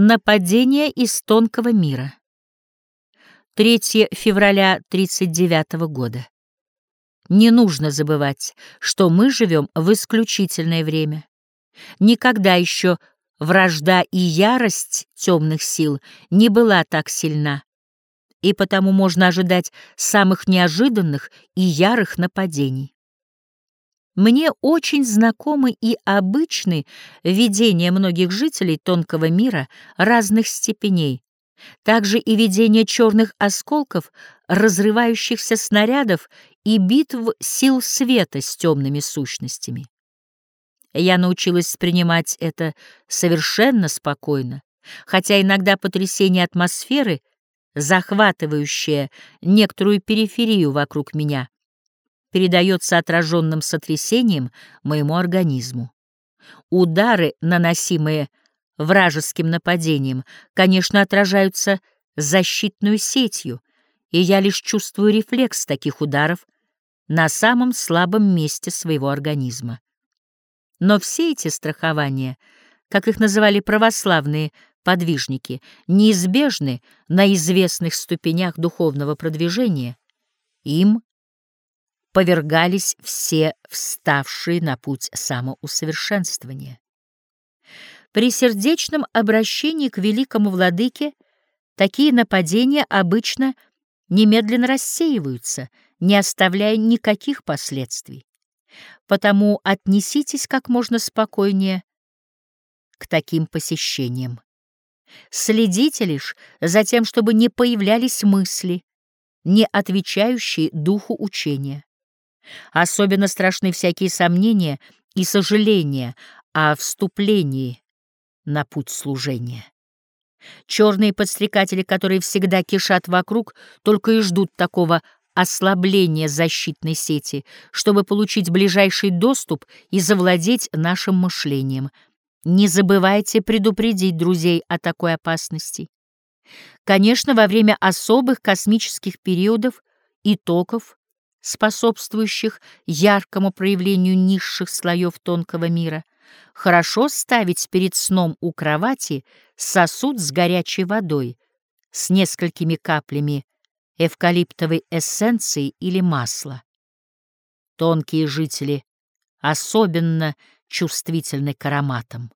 Нападение из тонкого мира. 3 февраля 39 года. Не нужно забывать, что мы живем в исключительное время. Никогда еще вражда и ярость темных сил не была так сильна, и потому можно ожидать самых неожиданных и ярых нападений. Мне очень знакомы и обычны видения многих жителей тонкого мира разных степеней, также и видение черных осколков, разрывающихся снарядов и битв сил света с темными сущностями. Я научилась принимать это совершенно спокойно, хотя иногда потрясение атмосферы, захватывающее некоторую периферию вокруг меня, передается отраженным сотрясением моему организму. Удары, наносимые вражеским нападением, конечно, отражаются защитную сетью, и я лишь чувствую рефлекс таких ударов на самом слабом месте своего организма. Но все эти страхования, как их называли православные подвижники, неизбежны на известных ступенях духовного продвижения. Им повергались все вставшие на путь самоусовершенствования. При сердечном обращении к великому владыке такие нападения обычно немедленно рассеиваются, не оставляя никаких последствий. Потому отнеситесь как можно спокойнее к таким посещениям. Следите лишь за тем, чтобы не появлялись мысли, не отвечающие духу учения. Особенно страшны всякие сомнения и сожаления о вступлении на путь служения. Черные подстрекатели, которые всегда кишат вокруг, только и ждут такого ослабления защитной сети, чтобы получить ближайший доступ и завладеть нашим мышлением. Не забывайте предупредить друзей о такой опасности. Конечно, во время особых космических периодов и токов способствующих яркому проявлению низших слоев тонкого мира, хорошо ставить перед сном у кровати сосуд с горячей водой с несколькими каплями эвкалиптовой эссенции или масла. Тонкие жители особенно чувствительны к ароматам.